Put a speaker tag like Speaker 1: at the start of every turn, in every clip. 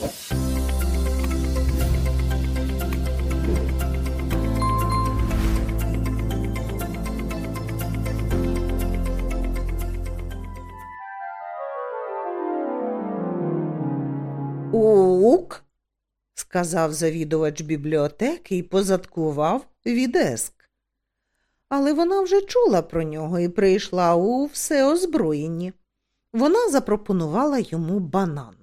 Speaker 1: Ук, сказав завідувач бібліотеки і позадкував від еск. Але вона вже чула про нього і прийшла у всеозброєнні. Вона запропонувала йому банан.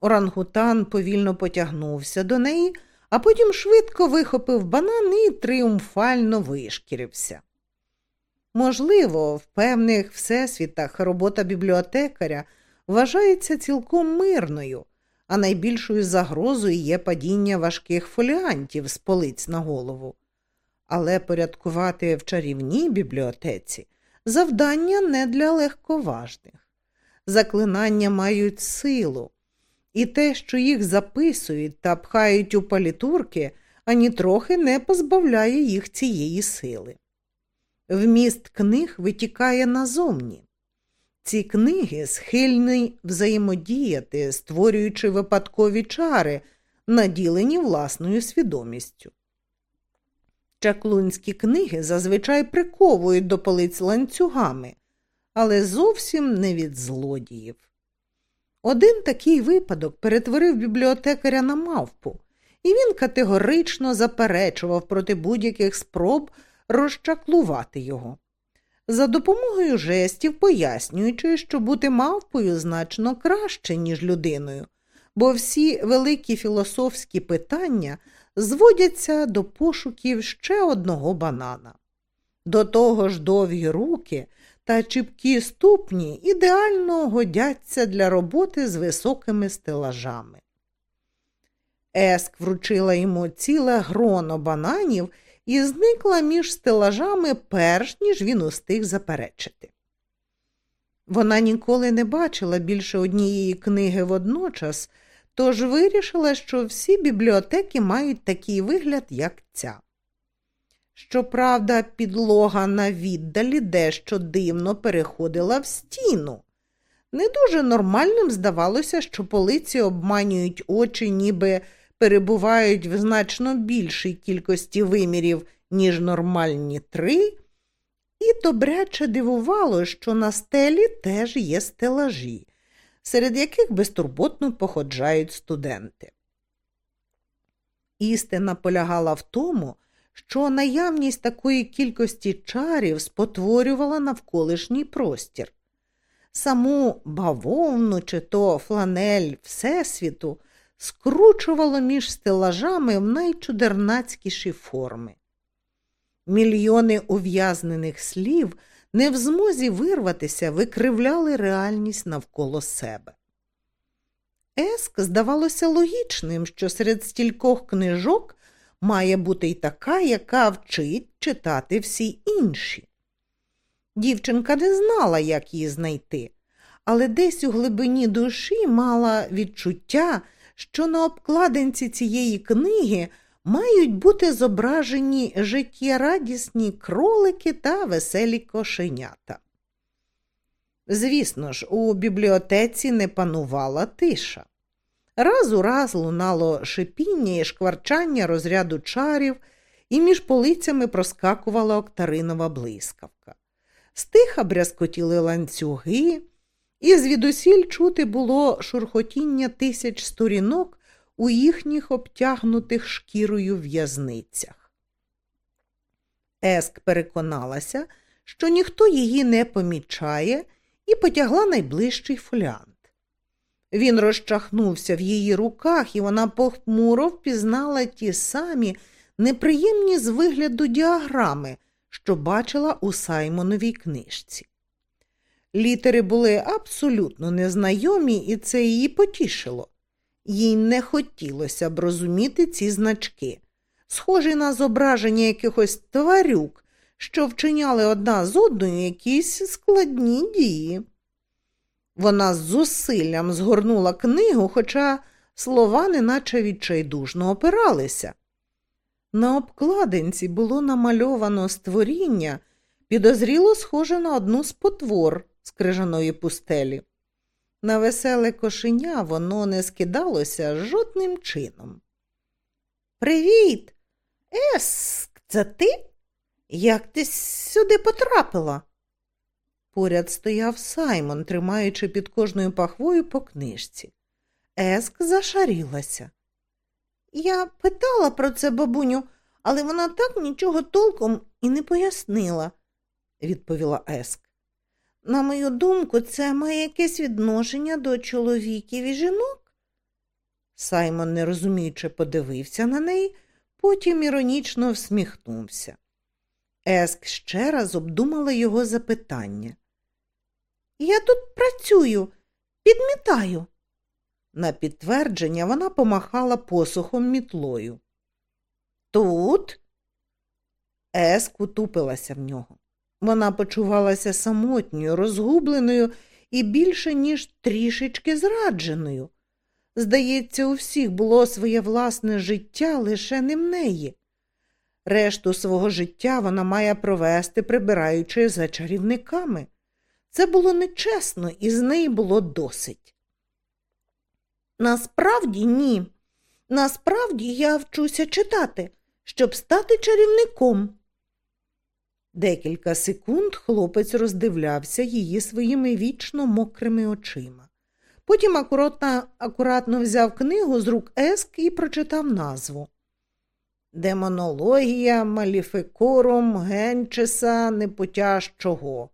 Speaker 1: Орангутан повільно потягнувся до неї, а потім швидко вихопив банан і тріумфально вишкірився. Можливо, в певних всесвітах робота бібліотекаря вважається цілком мирною, а найбільшою загрозою є падіння важких фоліантів з полиць на голову. Але порядкувати в чарівній бібліотеці завдання не для легковажних. Заклинання мають силу, і те, що їх записують та пхають у палітурки, ані трохи не позбавляє їх цієї сили. Вміст книг витікає назовні. Ці книги схильні взаємодіяти, створюючи випадкові чари, наділені власною свідомістю. Чаклунські книги зазвичай приковують до полиць ланцюгами, але зовсім не від злодіїв. Один такий випадок перетворив бібліотекаря на мавпу, і він категорично заперечував проти будь-яких спроб розчаклувати його. За допомогою жестів пояснюючи, що бути мавпою значно краще, ніж людиною, бо всі великі філософські питання зводяться до пошуків ще одного банана. До того ж довгі руки та чіпкі ступні ідеально годяться для роботи з високими стелажами. Еск вручила йому ціле гроно бананів і зникла між стелажами, перш ніж він устиг заперечити. Вона ніколи не бачила більше однієї книги водночас, тож вирішила, що всі бібліотеки мають такий вигляд, як ця. Щоправда, підлога на віддалі дещо дивно переходила в стіну. Не дуже нормальним здавалося, що полиці обманюють очі, ніби перебувають в значно більшій кількості вимірів, ніж нормальні три, і добряче дивувало, що на стелі теж є стелажі, серед яких безтурботно походжають студенти. Істина полягала в тому, що наявність такої кількості чарів спотворювала навколишній простір. Саму бавовну чи то фланель Всесвіту скручувало між стелажами в найчудернацькіші форми. Мільйони ув'язнених слів не в змозі вирватися, викривляли реальність навколо себе. Еск здавалося логічним, що серед стількох книжок має бути й така, яка вчить читати всі інші. Дівчинка не знала, як її знайти, але десь у глибині душі мала відчуття, що на обкладинці цієї книги мають бути зображені життєрадісні кролики та веселі кошенята. Звісно ж, у бібліотеці не панувала тиша. Раз у раз лунало шипіння і шкварчання розряду чарів, і між полицями проскакувала октаринова блискавка. Стиха брязкотіли ланцюги, і звідусіль чути було шурхотіння тисяч сторінок у їхніх обтягнутих шкірою в'язницях. Еск переконалася, що ніхто її не помічає, і потягла найближчий фоліант. Він розчахнувся в її руках, і вона похмуро впізнала ті самі неприємні з вигляду діаграми, що бачила у Саймоновій книжці. Літери були абсолютно незнайомі, і це її потішило. Їй не хотілося б розуміти ці значки, схожі на зображення якихось тварюк, що вчиняли одна з одною якісь складні дії. Вона з зусиллям згорнула книгу, хоча слова неначе відчайдужно опиралися. На обкладинці було намальовано створіння, підозріло схоже на одну з потвор з крижаної пустелі. На веселе кошеня воно не скидалося жодним чином. Привіт, Еск, це ти? Як ти сюди потрапила? Поряд стояв Саймон, тримаючи під кожною пахвою по книжці. Еск зашарілася. Я питала про це бабуню, але вона так нічого толком і не пояснила, відповіла Еск. На мою думку, це має якесь відношення до чоловіків і жінок. Саймон нерозуміюче подивився на неї, потім іронічно всміхнувся. Еск ще раз обдумала його запитання. Я тут працюю, підмітаю. На підтвердження вона помахала посухом мітлою. Тут? Еск утупилася в нього. Вона почувалася самотньою, розгубленою і більше, ніж трішечки зрадженою. Здається, у всіх було своє власне життя, лише не в неї. Решту свого життя вона має провести, прибираючи за чарівниками. Це було нечесно, і з неї було досить. Насправді ні. Насправді я вчуся читати, щоб стати чарівником. Декілька секунд хлопець роздивлявся її своїми вічно мокрими очима. Потім акуратно, акуратно взяв книгу з рук Еск і прочитав назву Демонологія маліфекорум генчеса непотяжчого.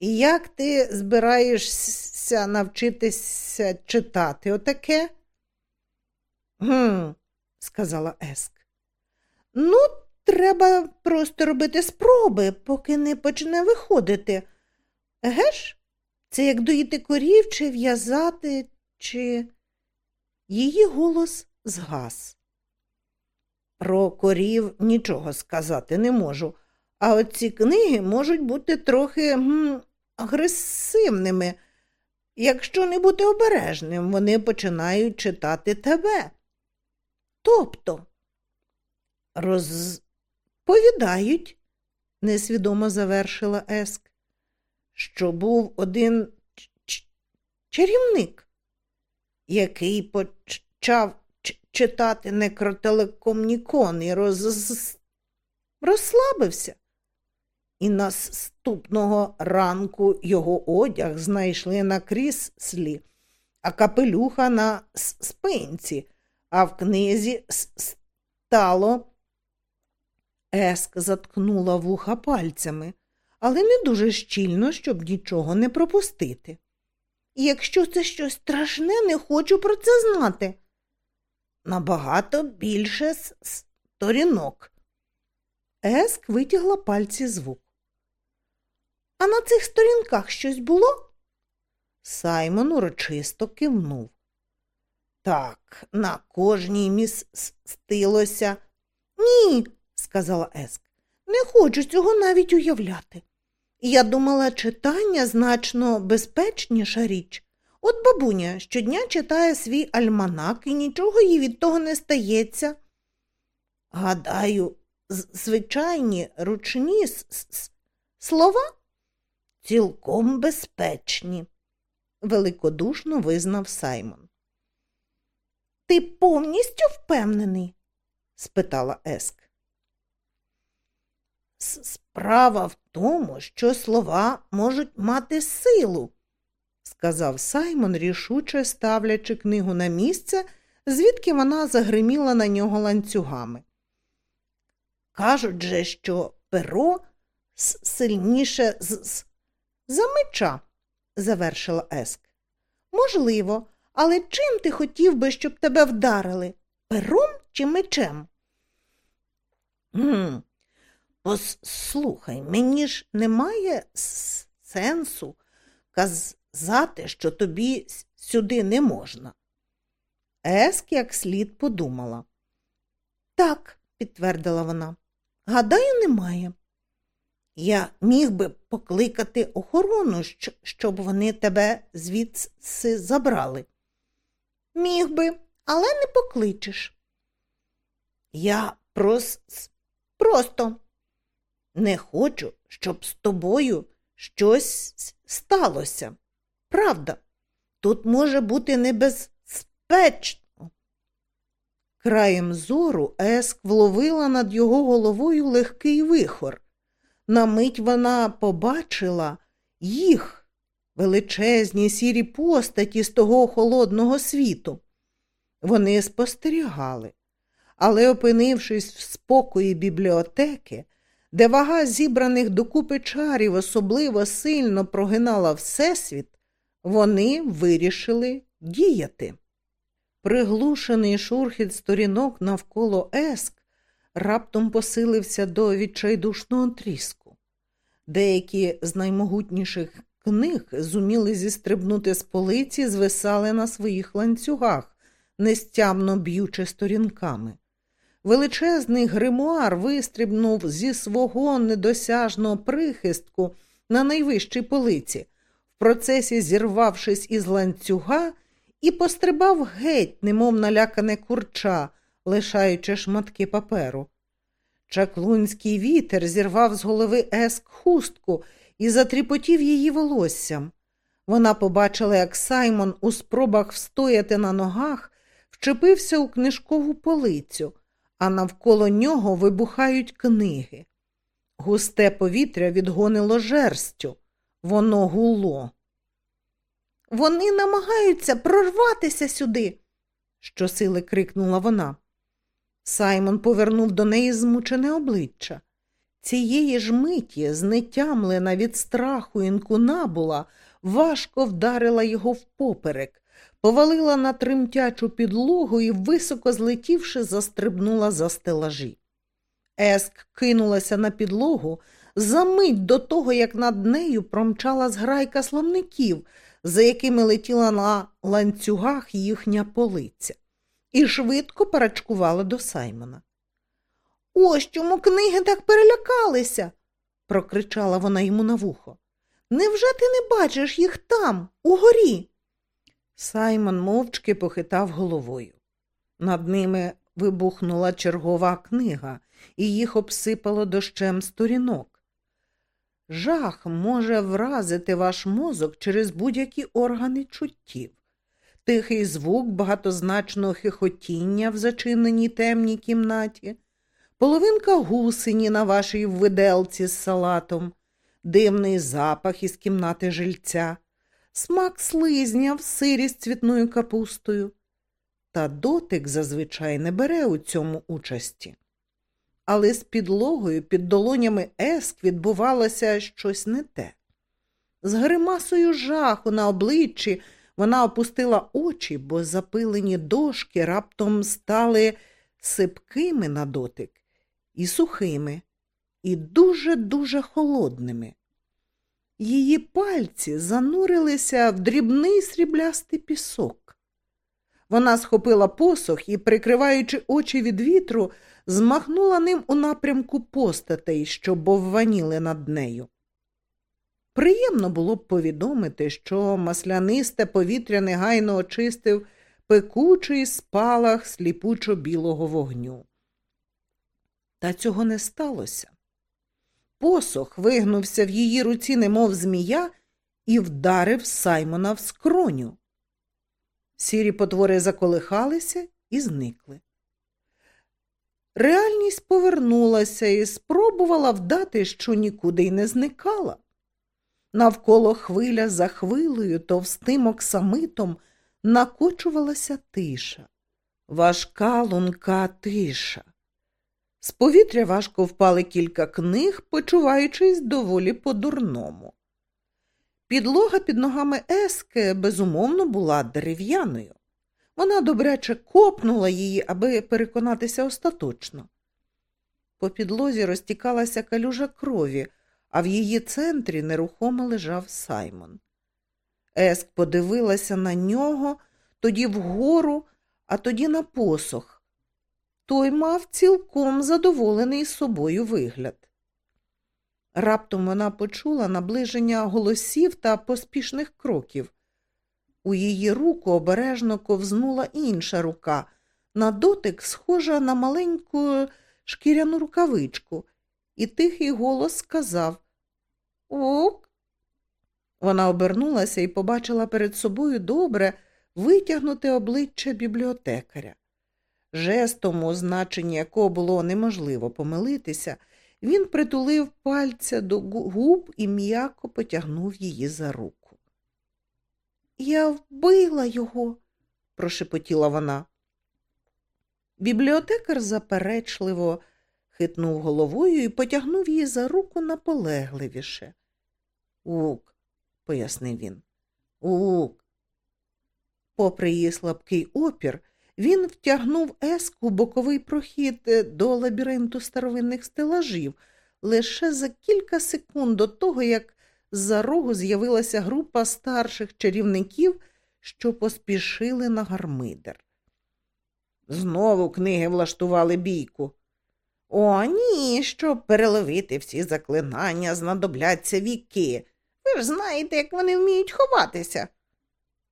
Speaker 1: І як ти збираєшся навчитися читати отаке? Гм, сказала Еск. Ну, треба просто робити спроби, поки не почне виходити. Геш? Це як доїти корів, чи в'язати, чи. Її голос згас. Про корів нічого сказати не можу, а оці книги можуть бути трохи м, агресивними. Якщо не бути обережним, вони починають читати тебе. Тобто розповідають, несвідомо завершила Еск, що був один чарівник, який почав читати некротелекомнікон і роз... розслабився. І наступного ранку його одяг знайшли на кріслі, а капелюха на спинці, а в книзі стало. Еск заткнула вуха пальцями, але не дуже щільно, щоб нічого не пропустити. Якщо це щось страшне, не хочу про це знати. Набагато більше сторінок. Еск витягла пальці звук. А на цих сторінках щось було? Саймон урочисто кивнув. Так, на кожній містилося. Ні, сказала Еск, не хочу цього навіть уявляти. Я думала, читання значно безпечніша річ. От бабуня щодня читає свій альманак і нічого їй від того не стається. Гадаю, звичайні ручні слова цілком безпечні, великодушно визнав Саймон. Ти повністю впевнений? спитала Еск. Справа в тому, що слова можуть мати силу, сказав Саймон, рішуче ставлячи книгу на місце, звідки вона загриміла на нього ланцюгами. Кажуть же, що перо сильніше з за меча, завершила Еск. Можливо, але чим ти хотів би, щоб тебе вдарили? Пером чи мечем? Гм, Послухай, мені ж немає сенсу казати, що тобі сюди не можна. Еск як слід подумала. Так, підтвердила вона. Гадаю, немає. Я міг би покликати охорону, щоб вони тебе звідси забрали. Міг би, але не покличеш. Я прос... просто не хочу, щоб з тобою щось сталося. Правда, Тут може бути небезпечно. Краєм зору Еск вловила над його головою легкий вихор. На мить вона побачила їх, величезні сірі постаті з того холодного світу. Вони спостерігали, але, опинившись в спокої бібліотеки, де вага зібраних докупи чарів особливо сильно прогинала Всесвіт, вони вирішили діяти. Приглушений шурхіт сторінок навколо еск раптом посилився до відчайдушного тріску. Деякі з наймогутніших книг зуміли зістрибнути з полиці, звисали на своїх ланцюгах, нестямно б'ючи сторінками. Величезний гримуар вистрибнув зі свого недосяжного прихистку на найвищій полиці, в процесі зірвавшись із ланцюга і пострибав геть, немов налякане курча, лишаючи шматки паперу. Чаклунський вітер зірвав з голови еск хустку і затріпотів її волоссям. Вона побачила, як Саймон у спробах встояти на ногах вчепився у книжкову полицю, а навколо нього вибухають книги. Густе повітря відгонило жерстю, воно гуло. Вони намагаються прорватися сюди, щосили крикнула вона. Саймон повернув до неї змучене обличчя. Цієї ж миті, знетямлена від страху інкунабула, важко вдарила його впоперек, повалила на тремтячу підлогу і, високо злетівши, застрибнула за стелажі. Еск кинулася на підлогу за мить до того, як над нею промчала зграйка словників, за якими летіла на ланцюгах їхня полиця, і швидко парачкувала до Саймона. Ось чому книги так перелякалися, прокричала вона йому на вухо. Невже ти не бачиш їх там, угорі? Саймон мовчки похитав головою. Над ними вибухнула чергова книга, і їх обсипало дощем сторінок. Жах може вразити ваш мозок через будь-які органи чуттів. Тихий звук багатозначного хихотіння в зачиненій темній кімнаті, половинка гусені на вашій виделці з салатом, дивний запах із кімнати жильця, смак слизня в сирі з цвітною капустою. Та дотик зазвичай не бере у цьому участі але з підлогою під долонями еск відбувалося щось не те. З гримасою жаху на обличчі вона опустила очі, бо запилені дошки раптом стали сипкими на дотик і сухими, і дуже-дуже холодними. Її пальці занурилися в дрібний сріблястий пісок. Вона схопила посох і, прикриваючи очі від вітру, змахнула ним у напрямку постатей, що бовваніли над нею. Приємно було б повідомити, що маслянисте повітря негайно очистив пекучий спалах сліпучо білого вогню. Та цього не сталося. Посох вигнувся в її руці, немов змія, і вдарив Саймона в скроню. Сірі потвори заколихалися і зникли. Реальність повернулася і спробувала вдати, що нікуди й не зникала. Навколо хвиля за хвилею, товстим оксамитом накочувалася тиша, важка лунка тиша. З повітря важко впали кілька книг, почуваючись доволі по-дурному. Підлога під ногами Ески, безумовно, була дерев'яною. Вона добряче копнула її, аби переконатися остаточно. По підлозі розтікалася калюжа крові, а в її центрі нерухомо лежав Саймон. Еск подивилася на нього, тоді вгору, а тоді на посох. Той мав цілком задоволений собою вигляд. Раптом вона почула наближення голосів та поспішних кроків. У її руку обережно ковзнула інша рука, на дотик схожа на маленьку шкіряну рукавичку, і тихий голос сказав Ок. Вона обернулася і побачила перед собою добре витягнуте обличчя бібліотекаря. Жестом, у значенні якого було неможливо помилитися, він притулив пальця до губ і м'яко потягнув її за руку. Я вбила його, прошепотіла вона. Бібліотекар заперечливо хитнув головою і потягнув її за руку наполегливіше. Ук, пояснив він. Ук. Попри її слабкий опір, він втягнув еску боковий прохід е, до лабіринту старовинних стелажів лише за кілька секунд до того, як з-за рогу з'явилася група старших чарівників, що поспішили на гармидер. Знову книги влаштували бійку. О, ні, щоб переловити всі заклинання, знадобляться віки. Ви ж знаєте, як вони вміють ховатися.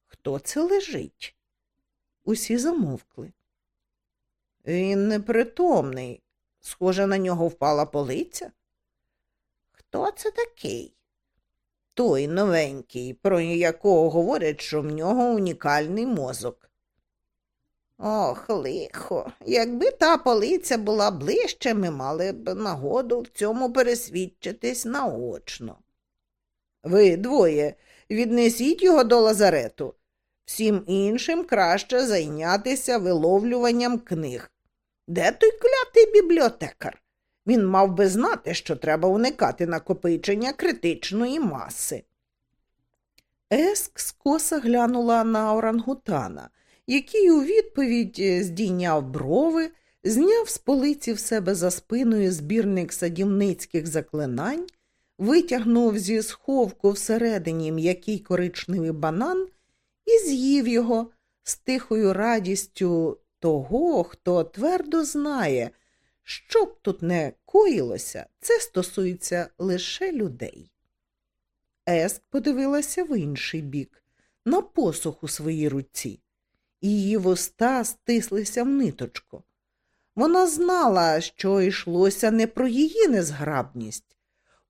Speaker 1: Хто це лежить? Усі замовкли. Він непритомний. Схоже, на нього впала полиця. Хто це такий? Той новенький, про якого говорять, що в нього унікальний мозок. Ох, лихо, якби та полиця була ближче, ми мали б нагоду в цьому пересвідчитись наочно. Ви двоє віднесіть його до лазарету. Всім іншим краще зайнятися виловлюванням книг. Де той клятий бібліотекар? Він мав би знати, що треба уникати накопичення критичної маси. Еск скоса глянула на орангутана, який у відповідь е, здійняв брови, зняв з полиці в себе за спиною збірник садівницьких заклинань, витягнув зі сховку всередині м'який коричневий банан і з'їв його з тихою радістю того, хто твердо знає, що б тут не коїлося, це стосується лише людей. Еск подивилася в інший бік, на посух у своїй руці, її вуста стислися в ниточку. Вона знала, що йшлося не про її незграбність.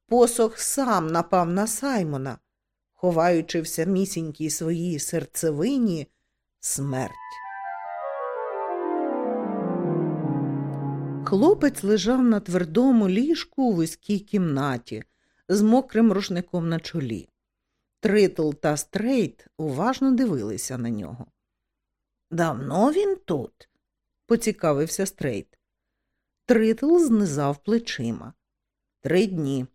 Speaker 1: Посох сам напав на Саймона, ховаючи в самісінькій своїй серцевині смерть. Хлопець лежав на твердому ліжку у вузькій кімнаті з мокрим рушником на чолі. Тритл та стрейт уважно дивилися на нього. Давно він тут? поцікавився стрейт. Тритл знизав плечима. Три дні.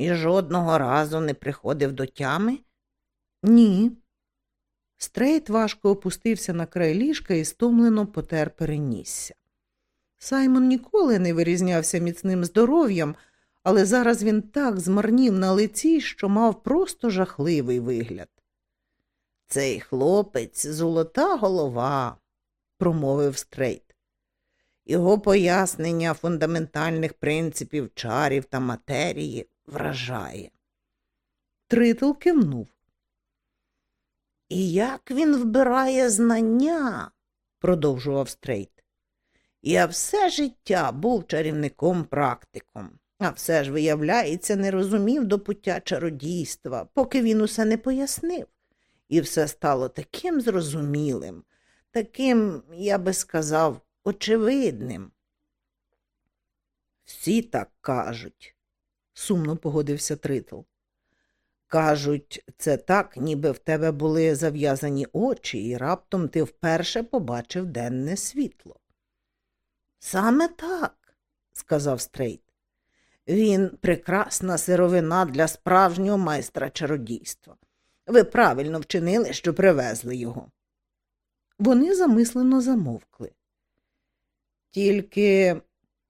Speaker 1: І жодного разу не приходив до тями? Ні. Стрейт важко опустився на край ліжка і стомлено потер перенісся. Саймон ніколи не вирізнявся міцним здоров'ям, але зараз він так змарнів на лиці, що мав просто жахливий вигляд. Цей хлопець золота голова, промовив Стрейт. Його пояснення фундаментальних принципів чарів та матерії вражає. Тритл кивнув. І як він вбирає знання, продовжував Стрейт. Я все життя був чарівником практиком, а все ж, виявляється, не розумів до пуття чародійства, поки він усе не пояснив. І все стало таким зрозумілим, таким, я би сказав, очевидним. Всі так кажуть, сумно погодився Тритл. Кажуть, це так, ніби в тебе були зав'язані очі, і раптом ти вперше побачив денне світло. Саме так, сказав Стрейт. Він прекрасна сировина для справжнього майстра чародійства. Ви правильно вчинили, що привезли його. Вони замислено замовкли. Тільки,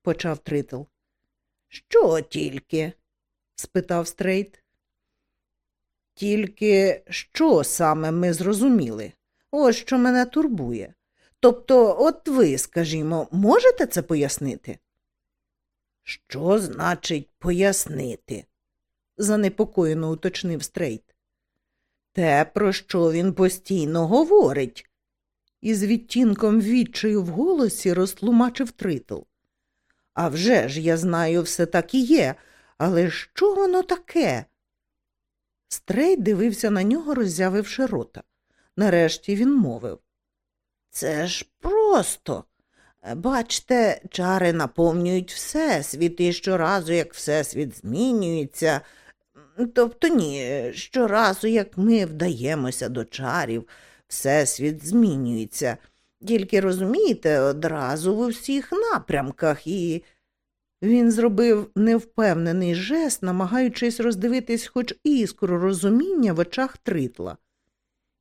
Speaker 1: почав Тритл. Що тільки? Спитав Стрейт. Тільки що саме ми зрозуміли? Ось що мене турбує. Тобто, от ви, скажімо, можете це пояснити? Що значить пояснити? занепокоєно уточнив Стрейт. Те, про що він постійно говорить, із відтінком відчаю в голосі розтлумачив тритл. «Авжеж, я знаю, все так і є, але що воно таке? Стрей дивився на нього, роззявивши рота. Нарешті він мовив Це ж просто. Бачте, чари наповнюють всесвіт, і щоразу, як всесвіт змінюється. Тобто ні, щоразу, як ми вдаємося до чарів, всесвіт змінюється. Тільки розумієте, одразу в усіх напрямках і. Він зробив невпевнений жест, намагаючись роздивитись хоч іскру розуміння в очах тритла.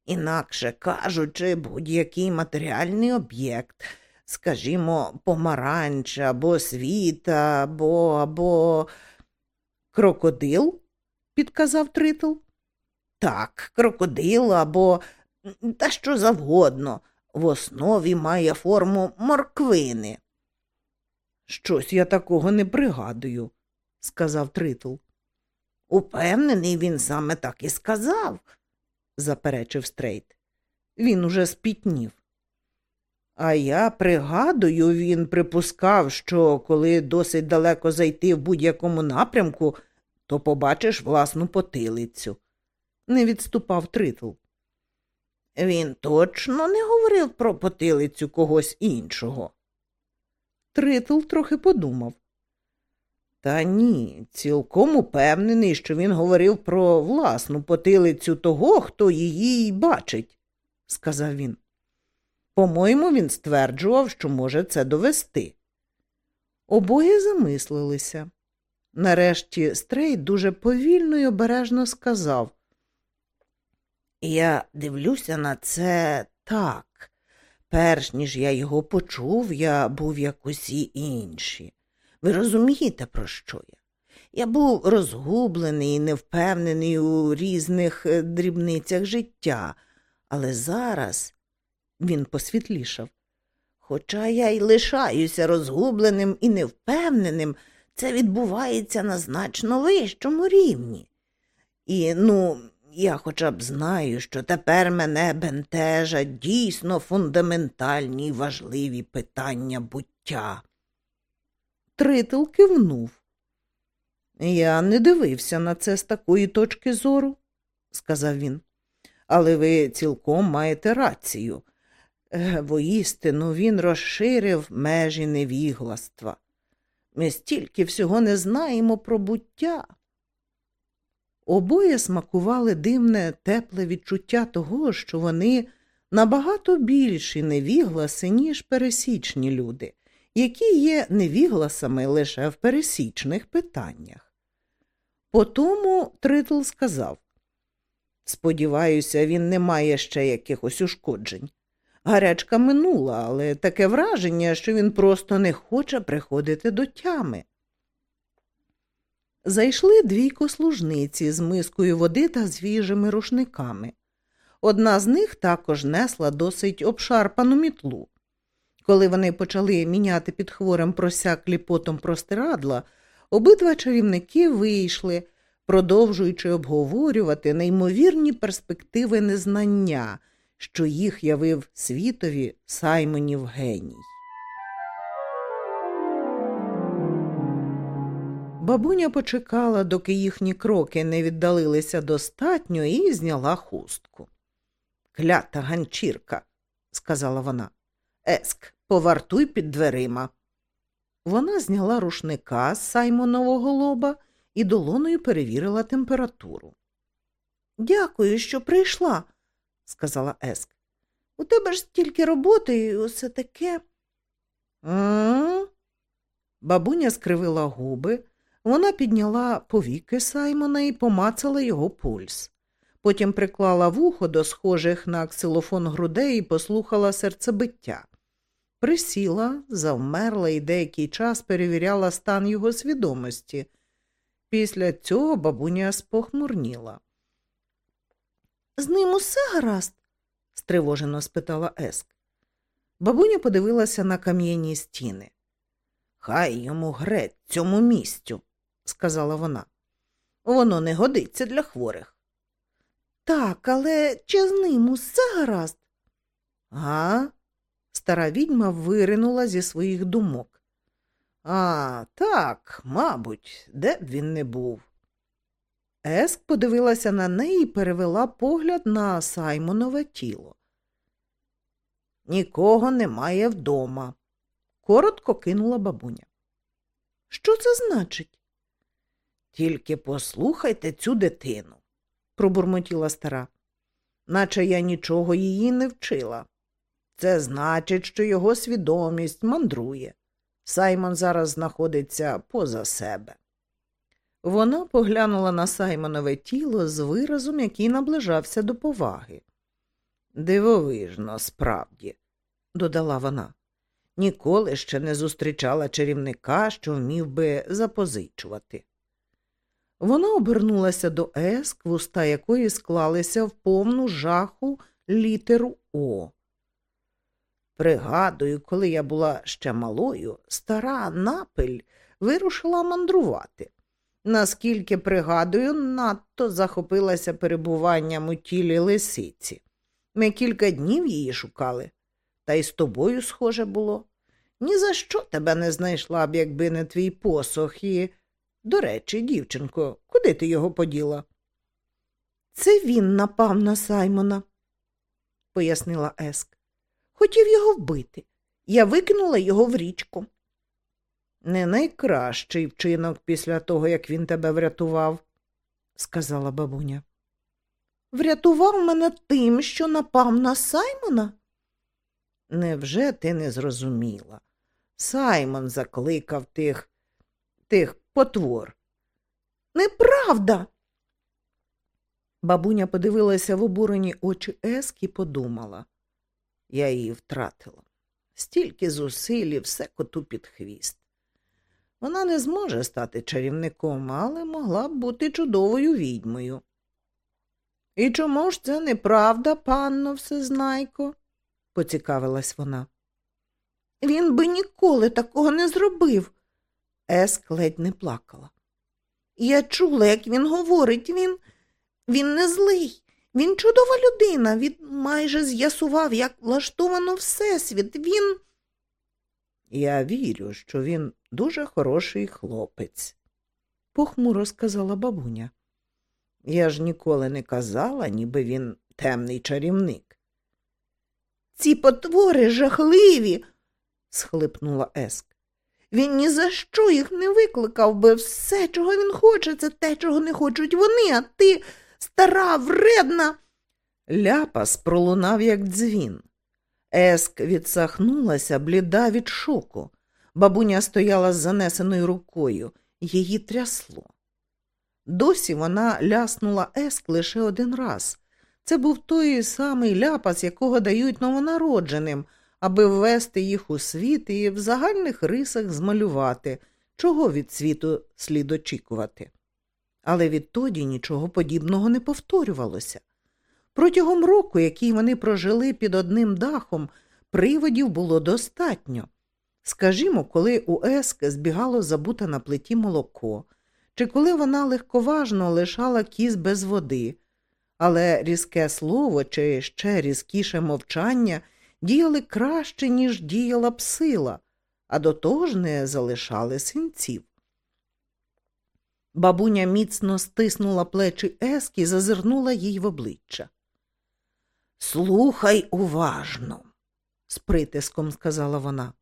Speaker 1: Інакше кажучи, будь-який матеріальний об'єкт, скажімо, помаранч або світа, або або крокодил, підказав тритл. Так, крокодил або та що завгодно, в основі має форму морквини. Щось я такого не пригадую, сказав Тритл. Упевнений, він саме так і сказав, заперечив Стрейт. Він уже спітнів. А я пригадую, він припускав, що коли досить далеко зайти в будь-якому напрямку, то побачиш власну потилицю. Не відступав Тритл. Він точно не говорив про потилицю когось іншого. Тритл трохи подумав. Та ні, цілком упевнений, що він говорив про власну потилицю того, хто її й бачить, сказав він. По-моєму, він стверджував, що може це довести. Обоє замислилися. Нарешті Стрей дуже повільно й обережно сказав Я дивлюся на це так. Перш ніж я його почув, я був як усі інші. Ви розумієте, про що я? Я був розгублений і невпевнений у різних е, дрібницях життя, але зараз він посвітлішав. Хоча я й лишаюся розгубленим і невпевненим, це відбувається на значно вищому рівні. І, ну, я хоча б знаю, що тепер мене бентежать дійсно фундаментальні й важливі питання буття. Тритл кивнув. Я не дивився на це з такої точки зору, сказав він. Але ви цілком маєте рацію. Воістину він розширив межі невігластва. Ми стільки всього не знаємо про буття. Обоє смакували дивне, тепле відчуття того, що вони набагато більші невігласи, ніж пересічні люди, які є невігласами лише в пересічних питаннях. Потому Тритл сказав Сподіваюся, він не має ще якихось ушкоджень. Гарячка минула, але таке враження, що він просто не хоче приходити до тями. Зайшли двійко служниці з мискою води та свіжими рушниками. Одна з них також несла досить обшарпану мітлу. Коли вони почали міняти під хворим просяклі потом простирадла, обидва чарівники вийшли, продовжуючи обговорювати неймовірні перспективи незнання, що їх явив світові Саймонів геній. Бабуня почекала, доки їхні кроки не віддалилися достатньо, і зняла хустку. Клята ганчірка, сказала вона. Еск, повартуй під дверима. Вона зняла рушника з Саймонового лоба і долоною перевірила температуру. Дякую, що прийшла, сказала Еск. У тебе ж стільки роботи і усе таке. М? Бабуня скривила губи. Вона підняла повіки Саймона і помацала його пульс. Потім приклала вухо до схожих на ксилофон грудей і послухала серцебиття. Присіла, завмерла і деякий час перевіряла стан його свідомості. Після цього бабуня спохмурніла. З ним усе гаразд? стривожено спитала Еск. Бабуня подивилася на кам'яні стіни. Хай йому греть цьому місцю, сказала вона. Воно не годиться для хворих. Так, але чи з ним усе гаразд? Га? Стара відьма виринула зі своїх думок. А, так, мабуть, де б він не був. Еск подивилася на неї і перевела погляд на Саймонове тіло. Нікого немає вдома, коротко кинула бабуня. Що це значить? Тільки послухайте цю дитину, пробурмотіла стара, наче я нічого її не вчила. Це значить, що його свідомість мандрує. Саймон зараз знаходиться поза себе. Вона поглянула на Саймонове тіло з виразом, який наближався до поваги. Дивовижно, справді, додала вона. Ніколи ще не зустрічала чарівника, що вмів би запозичувати. Вона обернулася до Еск, вуста якої склалися в повну жаху літеру О. Пригадую, коли я була ще малою, стара напель вирушила мандрувати. Наскільки пригадую, надто захопилася перебуванням у тілі лисиці. Ми кілька днів її шукали, та й з тобою схоже було. Ні за що тебе не знайшла б, якби не твій посох і. До речі, дівчинко, куди ти його поділа? Це він напав на Саймона, пояснила Еск. Хотів його вбити. Я викинула його в річку. Не найкращий вчинок після того, як він тебе врятував, сказала бабуня. Врятував мене тим, що напав на Саймона? Невже ти не зрозуміла? Саймон закликав тих тих потвор. Неправда. Бабуня подивилася в обурені очі Еск і подумала. Я її втратила. Стільки зусиль і все коту під хвіст. Вона не зможе стати чарівником, але могла б бути чудовою відьмою. І чому ж це неправда, панно всезнайко? поцікавилась вона. Він би ніколи такого не зробив. Еск ледь не плакала. Я чула, як він говорить, він він не злий, він чудова людина, він майже з'ясував, як влаштовано Всесвіт. Він. Я вірю, що він дуже хороший хлопець, похмуро сказала бабуня. Я ж ніколи не казала, ніби він темний чарівник. Ці потвори жахливі, схлипнула Еск. Він ні за що їх не викликав би все, чого він хоче, це те, чого не хочуть вони, а ти стара, вредна. Ляпас пролунав, як дзвін. Еск відсахнулася, бліда від шоку. Бабуня стояла з занесеною рукою, її трясло. Досі вона ляснула еск лише один раз. Це був той самий ляпас, якого дають новонародженим, аби ввести їх у світ і в загальних рисах змалювати, чого від світу слід очікувати. Але відтоді нічого подібного не повторювалося. Протягом року, який вони прожили під одним дахом, приводів було достатньо. Скажімо, коли у Еск збігало забуте на плиті молоко, чи коли вона легковажно лишала кіз без води, але різке слово чи ще різкіше мовчання діяли краще, ніж діяла б сила, а до того ж не залишали синців. Бабуня міцно стиснула плечі Ескі і зазирнула їй в обличчя. Слухай уважно, з притиском сказала вона.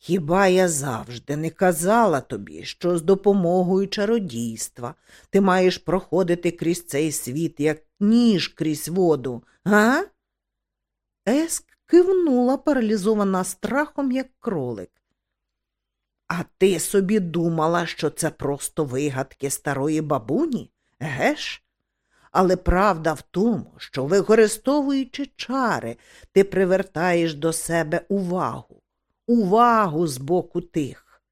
Speaker 1: Хіба я завжди не казала тобі, що з допомогою чародійства ти маєш проходити крізь цей світ, як ніж крізь воду, га? Еск кивнула, паралізована страхом, як кролик. А ти собі думала, що це просто вигадки старої бабуні? Геш? Але правда в тому, що, використовуючи чари, ти привертаєш до себе увагу, увагу з боку тих.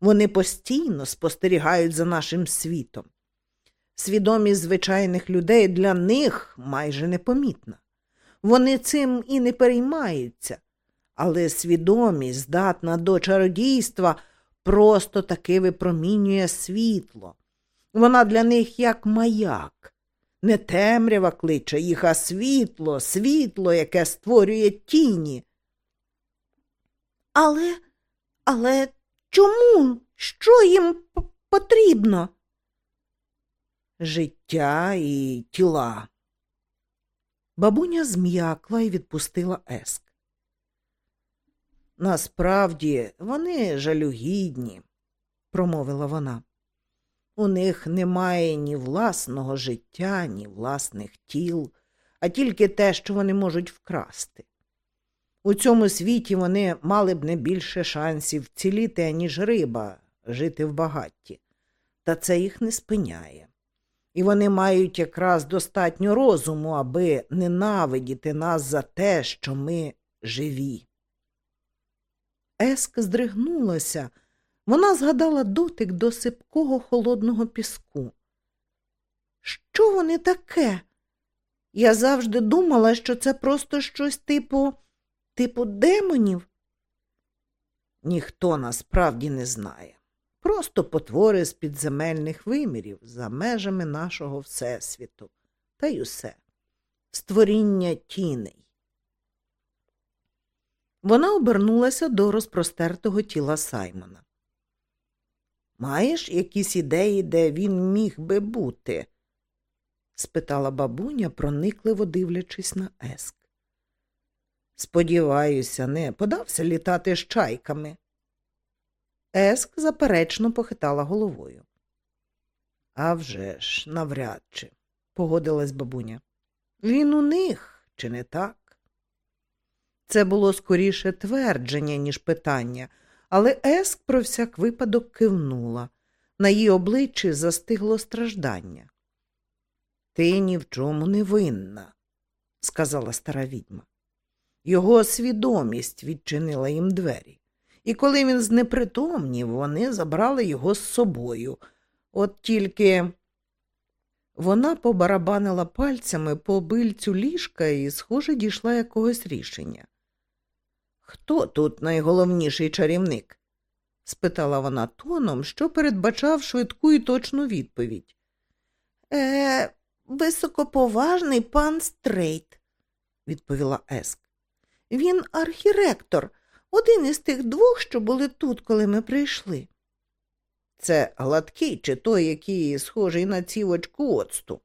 Speaker 1: Вони постійно спостерігають за нашим світом. Свідомість звичайних людей для них майже непомітна. Вони цим і не переймаються, але свідомість, здатна до чародійства, просто таки випромінює світло. Вона для них як маяк. Не темрява кличе їх, а світло, світло, яке створює тіні. Але, але чому? Що їм потрібно? життя і тіла. Бабуня зм'якла і відпустила еск. Насправді вони жалюгідні, промовила вона. У них немає ні власного життя, ні власних тіл, а тільки те, що вони можуть вкрасти. У цьому світі вони мали б не більше шансів вціліти, аніж риба, жити в багатті, та це їх не спиняє. І вони мають якраз достатньо розуму, аби ненавидіти нас за те, що ми живі. Еск здригнулася. Вона згадала дотик до сипкого холодного піску. Що вони таке? Я завжди думала, що це просто щось типу, типу демонів. Ніхто насправді не знає. Просто потвори з підземельних вимірів за межами нашого Всесвіту. Та й усе. Створіння тіней. Вона обернулася до розпростертого тіла Саймона. Маєш якісь ідеї, де він міг би бути? спитала бабуня, проникливо дивлячись на еск. Сподіваюся, не подався літати з чайками. Еск заперечно похитала головою. «А вже ж, навряд чи, погодилась бабуня. Він у них, чи не так? Це було скоріше твердження, ніж питання, але Еск про всяк випадок кивнула. На її обличчі застигло страждання. Ти ні в чому не винна, сказала стара відьма. Його свідомість відчинила їм двері, і коли він знепритомнів, вони забрали його з собою. От тільки вона побарабанила пальцями по бильцю ліжка і, схоже, дійшла якогось рішення. Хто тут найголовніший чарівник? спитала вона тоном, що передбачав швидку і точну відповідь. Е, високоповажний пан Стрейт, відповіла Еск. Він архіректор, один із тих двох, що були тут, коли ми прийшли. Це гладкий чи той, який схожий на цівочку оцту.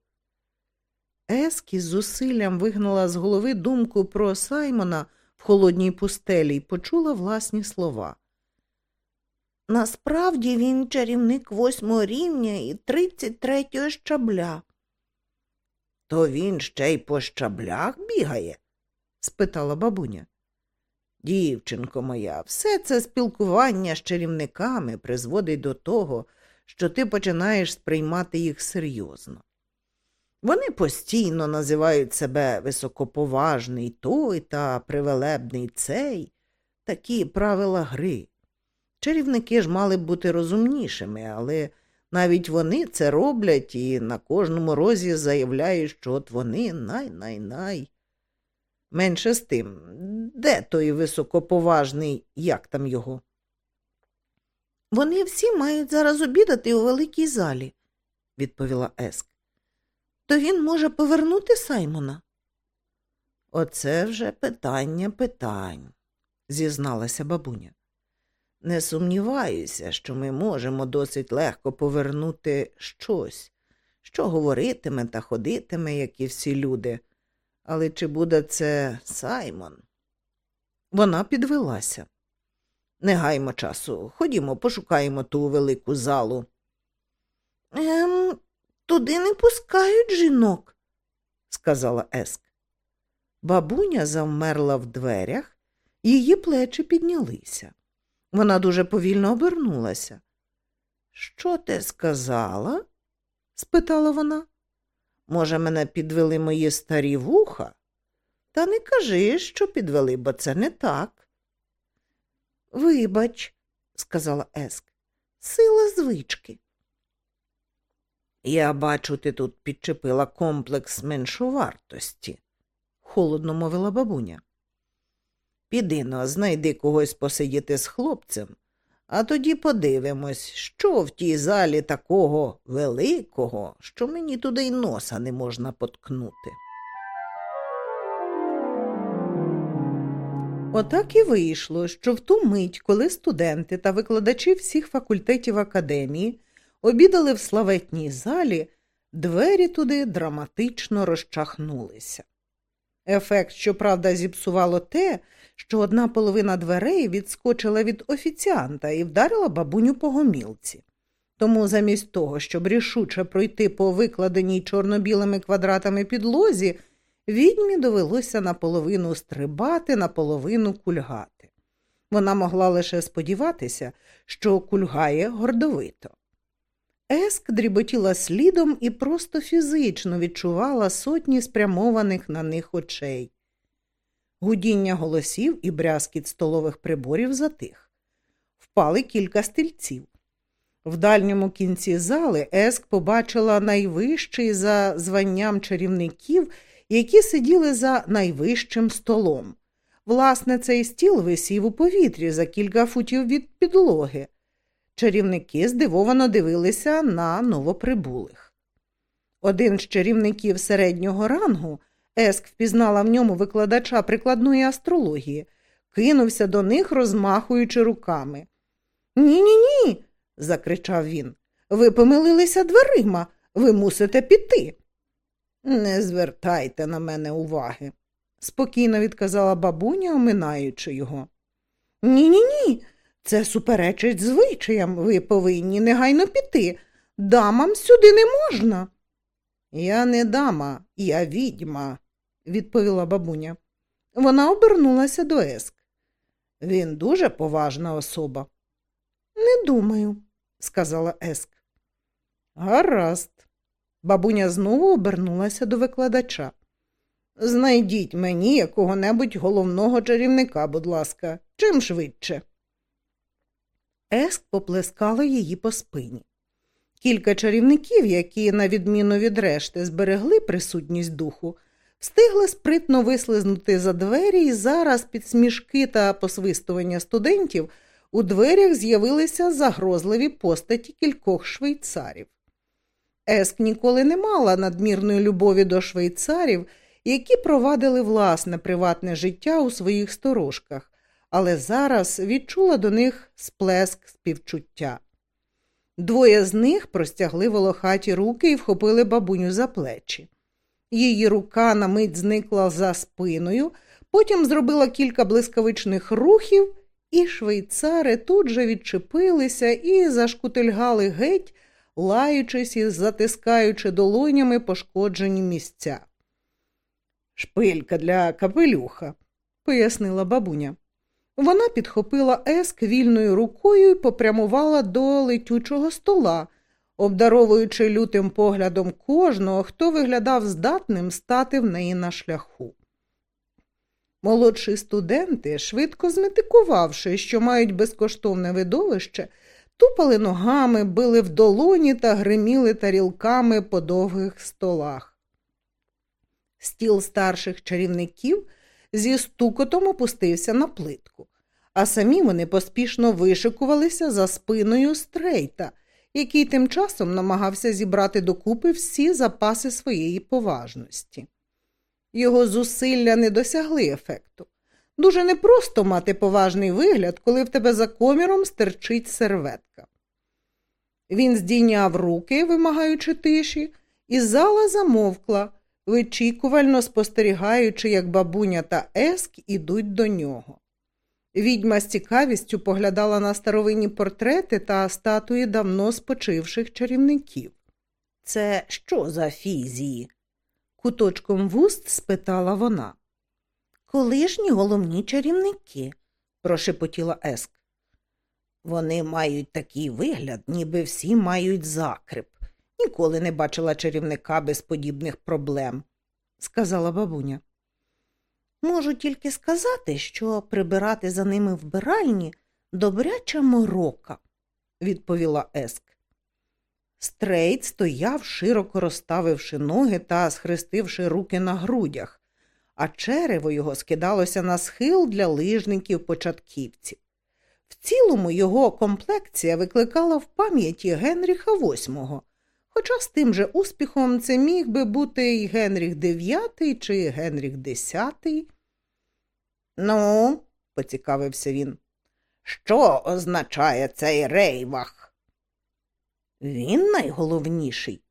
Speaker 1: Ескі з зусиллям вигнала з голови думку про Саймона в холодній пустелі і почула власні слова. Насправді він чарівник восьмого рівня і тридцять третього щабля. То він ще й по щаблях бігає? спитала бабуня. Дівчинко моя, все це спілкування з чарівниками призводить до того, що ти починаєш сприймати їх серйозно. Вони постійно називають себе високоповажний той та привелебний цей, такі правила гри. Чарівники ж мали б бути розумнішими, але навіть вони це роблять і на кожному розі заявляють, що от вони най-най-най. Менше з тим, де той високоповажний, як там його? Вони всі мають зараз обідати у великій залі, відповіла Еск. То він може повернути Саймона? Оце вже питання питань, зізналася бабуня. Не сумніваюся, що ми можемо досить легко повернути щось, що говоритиме та ходитиме, як і всі люди. Але чи буде це Саймон? Вона підвелася. Не гаймо часу. Ходімо, пошукаємо ту велику залу. Ем, туди не пускають жінок, сказала Еск. Бабуня завмерла в дверях, її плечі піднялися. Вона дуже повільно обернулася. Що ти сказала? спитала вона. Може, мене підвели мої старі вуха? Та не кажи, що підвели, бо це не так. Вибач, сказала Еск, сила звички. Я бачу, ти тут підчепила комплекс меншовартості, холодно мовила бабуня. Піди но, знайди когось посидіти з хлопцем, а тоді подивимось, що в тій залі такого великого, що мені туди й носа не можна поткнути. Отак і вийшло, що в ту мить, коли студенти та викладачі всіх факультетів академії обідали в славетній залі, Двері туди драматично розчахнулися. Ефект, щоправда, зіпсувало те, що одна половина дверей відскочила від офіціанта і вдарила бабуню по гомілці. Тому замість того, щоб рішуче пройти по викладеній чорно-білими квадратами підлозі, відьмі довелося наполовину стрибати, наполовину кульгати. Вона могла лише сподіватися, що кульгає гордовито. Еск дріботіла слідом і просто фізично відчувала сотні спрямованих на них очей. Гудіння голосів і брязкіт столових приборів затих. Впали кілька стільців. В дальньому кінці зали Еск побачила найвищий за званням чарівників, які сиділи за найвищим столом. Власне, цей стіл висів у повітрі за кілька футів від підлоги. Чарівники здивовано дивилися на новоприбулих. Один з чарівників середнього рангу, Еск впізнала в ньому викладача прикладної астрології, кинувся до них, розмахуючи руками. Ні, ні, ні. закричав він. Ви помилилися дверима, ви мусите піти. Не звертайте на мене уваги, спокійно відказала бабуня, оминаючи його. Ні, ні, ні. Це суперечить звичаям. Ви повинні негайно піти. Дамам сюди не можна. Я не дама, я відьма, відповіла бабуня. Вона обернулася до Еск. Він дуже поважна особа. Не думаю, сказала Еск. Гаразд. Бабуня знову обернулася до викладача. Знайдіть мені якого-небудь головного чарівника, будь ласка, чим швидше. Еск поплескала її по спині. Кілька чарівників, які, на відміну від решти, зберегли присутність духу, встигли спритно вислизнути за двері, і зараз під смішки та посвистування студентів у дверях з'явилися загрозливі постаті кількох швейцарів. Еск ніколи не мала надмірної любові до швейцарів, які провадили власне приватне життя у своїх сторожках, але зараз відчула до них сплеск співчуття. Двоє з них простягли волохаті руки і вхопили бабуню за плечі. Її рука на мить зникла за спиною, потім зробила кілька блискавичних рухів, і швейцари тут же відчепилися і зашкутильгали геть, лаючись і затискаючи долонями пошкоджені місця. Шпилька для капелюха, пояснила бабуня. Вона підхопила еск вільною рукою і попрямувала до летючого стола, обдаровуючи лютим поглядом кожного, хто виглядав здатним стати в неї на шляху. Молодші студенти, швидко зметикувавши, що мають безкоштовне видовище, тупали ногами, били в долоні та гриміли тарілками по довгих столах. Стіл старших чарівників зі стукотом опустився на плитку, а самі вони поспішно вишикувалися за спиною стрейта, який тим часом намагався зібрати докупи всі запаси своєї поважності. Його зусилля не досягли ефекту. Дуже непросто мати поважний вигляд, коли в тебе за коміром стерчить серветка. Він здійняв руки, вимагаючи тиші, і зала замовкла, вичікувально спостерігаючи, як бабуня та Еск ідуть до нього. Відьма з цікавістю поглядала на старовинні портрети та статуї давно спочивших чарівників. Це що за фізії? куточком вуст спитала вона. Колишні головні чарівники, прошепотіла Еск. Вони мають такий вигляд, ніби всі мають закрип. Ніколи не бачила чарівника без подібних проблем, сказала бабуня. Можу тільки сказати, що прибирати за ними вбиральні добряча морока, відповіла Еск. Стрейт стояв, широко розставивши ноги та схрестивши руки на грудях, а черево його скидалося на схил для лижників початківців. В цілому його комплекція викликала в пам'яті Генріха VIII, хоча з тим же успіхом це міг би бути і Генріх IX чи Генріх X. Ну, поцікавився він, що означає цей рейвах? Він найголовніший,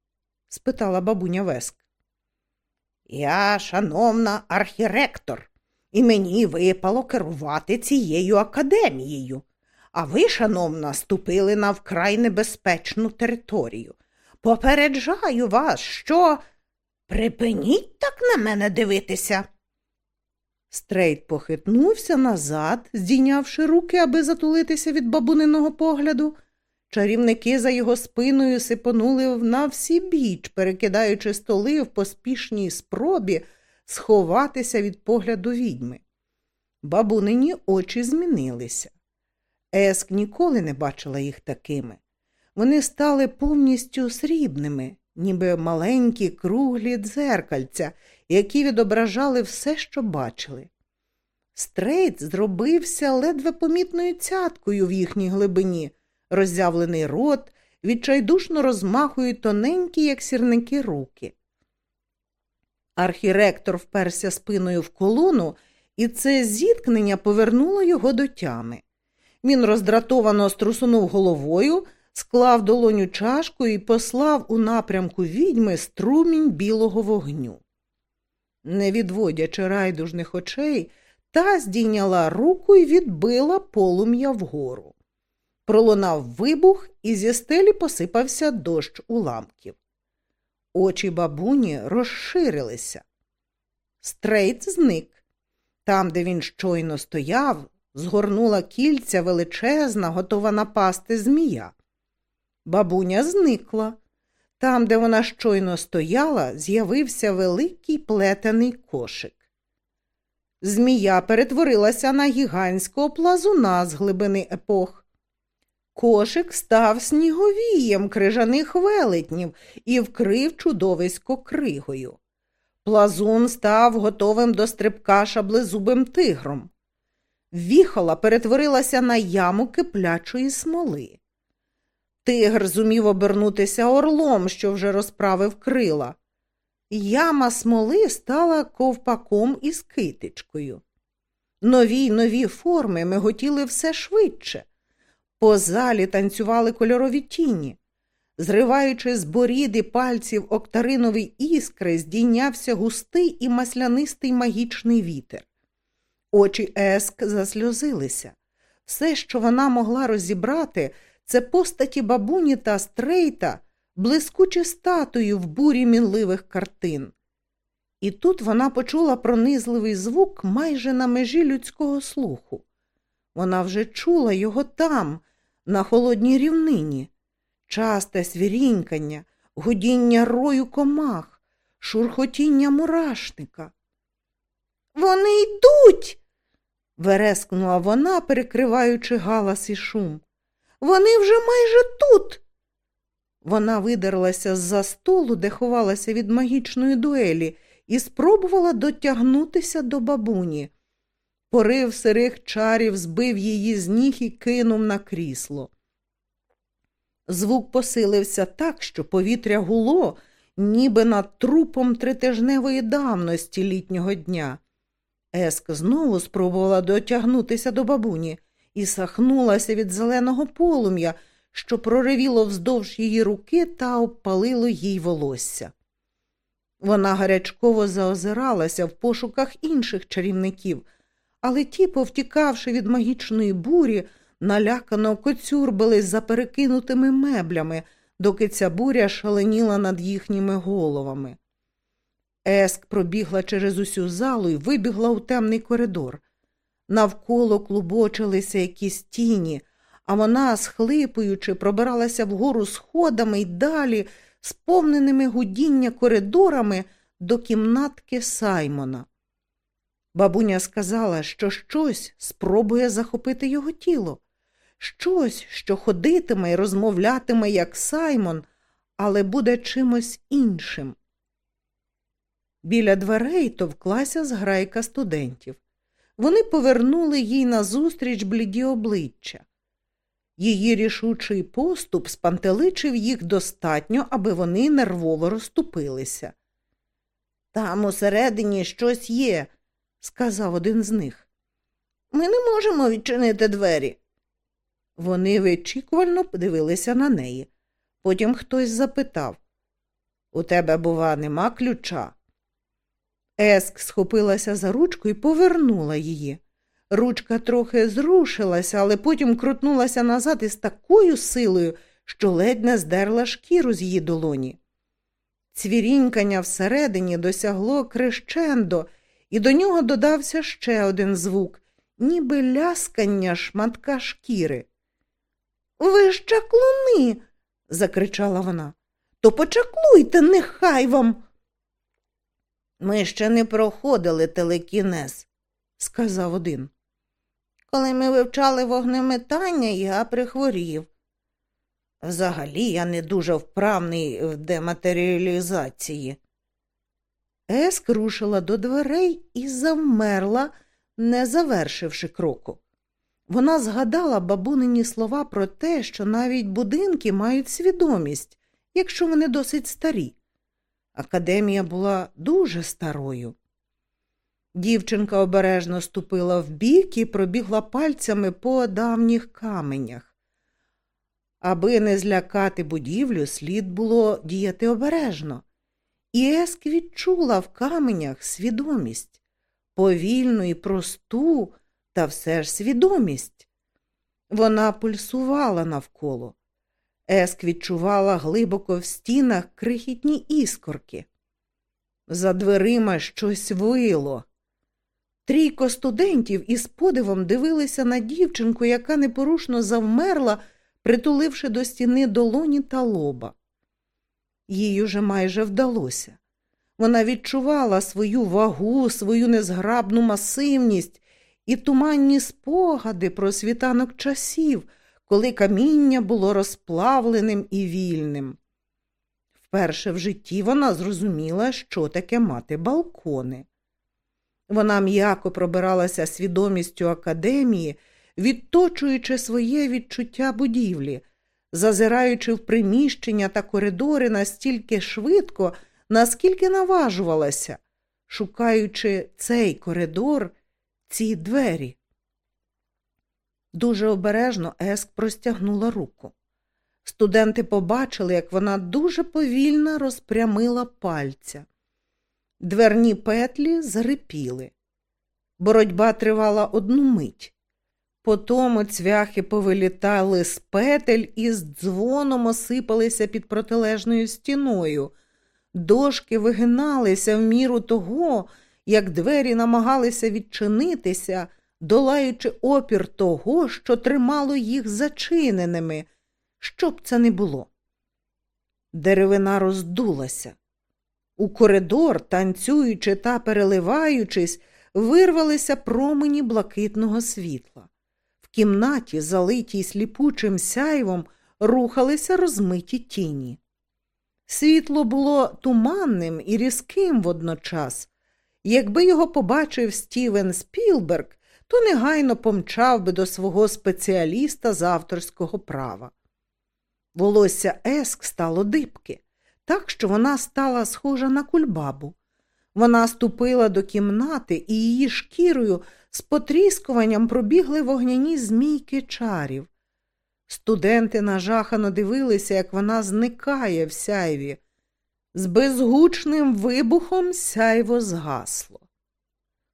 Speaker 1: спитала бабуня Веск. Я, шановна архіректор, і мені випало керувати цією академією. А ви, шановна, ступили на вкрай небезпечну територію. Попереджаю вас, що припиніть так на мене дивитися. Стрейт похитнувся назад, здійнявши руки, аби затулитися від бабуниного погляду. Чарівники за його спиною сипонули на всібіч, перекидаючи столи в поспішній спробі сховатися від погляду відьми. Бабунині очі змінилися. Еск ніколи не бачила їх такими. Вони стали повністю срібними, ніби маленькі круглі дзеркальця, які відображали все, що бачили. Стрейт зробився ледве помітною цяткою в їхній глибині, роззявлений рот, відчайдушно розмахують тоненькі, як сірники, руки. Архіректор вперся спиною в колону, і це зіткнення повернуло його до тями. Він роздратовано струсунув головою, склав долоню чашкою і послав у напрямку відьми струмінь білого вогню. Не відводячи райдужних очей, та здійняла руку і відбила полум'я вгору. Пролунав вибух, і зі стелі посипався дощ уламків. Очі бабуні розширилися. Стрейт зник. Там, де він щойно стояв, згорнула кільця величезна, готова напасти змія. Бабуня зникла. Там, де вона щойно стояла, з'явився великий плетений кошик. Змія перетворилася на гігантського плазуна з глибини епох. Кошик став сніговієм крижаних велетнів і вкрив чудовисько кригою. Плазун став готовим до стрибка шаблезубим тигром. Віхола перетворилася на яму киплячої смоли. Тигр зумів обернутися орлом, що вже розправив крила. Яма смоли стала ковпаком із китичкою. Нові й нові форми миготіли все швидше. По залі танцювали кольорові тіні. Зриваючи з боріди пальців октаринові іскри, здійнявся густий і маслянистий магічний вітер. Очі Еск засльозилися. Все, що вона могла розібрати, це постаті бабуні та стрейта, блискучі статуї в бурі мінливих картин. І тут вона почула пронизливий звук майже на межі людського слуху. Вона вже чула його там, на холодній рівнині, часте свірінькання, гудіння рою комах, шурхотіння мурашника. Вони йдуть. верескнула вона, перекриваючи галас і шум. Вони вже майже тут. Вона видерлася з за столу, де ховалася від магічної дуелі, і спробувала дотягнутися до бабуні. Порив сирих чарів збив її з ніг і кинув на крісло. Звук посилився так, що повітря гуло, ніби над трупом тритижневої давності літнього дня. Еск знову спробувала дотягнутися до бабуні і сахнулася від зеленого полум'я, що проривіло вздовж її руки та обпалило їй волосся. Вона гарячково заозиралася в пошуках інших чарівників, але ті, повтікавши від магічної бурі, налякано коцюрбились за перекинутими меблями, доки ця буря шаленіла над їхніми головами. Еск пробігла через усю залу і вибігла у темний коридор. Навколо клубочилися якісь тіні, а вона, схлипуючи, пробиралася вгору сходами й далі, сповненими гудіння коридорами до кімнатки Саймона. Бабуня сказала, що щось спробує захопити його тіло, щось, що ходитиме і розмовлятиме, як Саймон, але буде чимось іншим. Біля дверей товклася зграйка студентів. Вони повернули їй назустріч бліді обличчя. Її рішучий поступ спантеличив їх достатньо, аби вони нервово розступилися. Там усередині щось є, сказав один з них. Ми не можемо відчинити двері. Вони вичікувально подивилися на неї. Потім хтось запитав У тебе, бува, нема ключа. Еск схопилася за ручку і повернула її. Ручка трохи зрушилася, але потім крутнулася назад із такою силою, що ледь не здерла шкіру з її долоні. Цвірінькання всередині досягло крещендо, і до нього додався ще один звук, ніби ляскання шматка шкіри. Ви ж чаклуни, закричала вона. То почаклуйте, нехай вам. Ми ще не проходили телекінез, сказав один. Коли ми вивчали вогнеметання, я прихворів. Взагалі я не дуже вправний в дематеріалізації. Еск рушила до дверей і завмерла, не завершивши кроку. Вона згадала бабунині слова про те, що навіть будинки мають свідомість, якщо вони досить старі. Академія була дуже старою. Дівчинка обережно ступила вбік і пробігла пальцями по давніх каменях. Аби не злякати будівлю, слід було діяти обережно. І Еск відчула в каменях свідомість, повільну і просту, та все ж свідомість. Вона пульсувала навколо. Еск відчувала глибоко в стінах крихітні іскорки. За дверима щось вило. Трійко студентів із подивом дивилися на дівчинку, яка непорушно завмерла, притуливши до стіни долоні та лоба. Їй уже майже вдалося. Вона відчувала свою вагу, свою незграбну масивність і туманні спогади про світанок часів, коли каміння було розплавленим і вільним. Вперше в житті вона зрозуміла, що таке мати балкони. Вона м'яко пробиралася свідомістю академії, відточуючи своє відчуття будівлі, зазираючи в приміщення та коридори настільки швидко, наскільки наважувалася, шукаючи цей коридор, ці двері. Дуже обережно Еск простягнула руку. Студенти побачили, як вона дуже повільно розпрямила пальця. Дверні петлі зарипіли. Боротьба тривала одну мить. Потому цвяхи повилітали з петель і з дзвоном осипалися під протилежною стіною. Дошки вигиналися в міру того, як двері намагалися відчинитися, долаючи опір того, що тримало їх зачиненими, що б це не було. Деревина роздулася. У коридор, танцюючи та переливаючись, вирвалися промені блакитного світла. В кімнаті, залитій сліпучим сяйвом, рухалися розмиті тіні. Світло було туманним і різким водночас. Якби його побачив Стівен Спілберг, то негайно помчав би до свого спеціаліста з авторського права. Волосся Еск стало дибки, так що вона стала схожа на кульбабу. Вона ступила до кімнати і її шкірою з потріскуванням пробігли вогняні змійки чарів. Студенти нажахано дивилися, як вона зникає в сяйві. З безгучним вибухом сяйво згасло.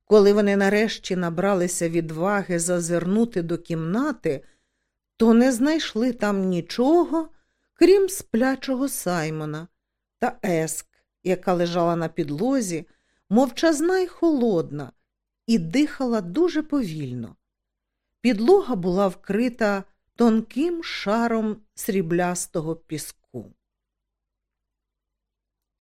Speaker 1: Коли вони нарешті набралися відваги зазирнути до кімнати, то не знайшли там нічого, крім сплячого Саймона та Еск, яка лежала на підлозі, мовчазна й холодна, і дихала дуже повільно. Підлога була вкрита тонким шаром сріблястого піску.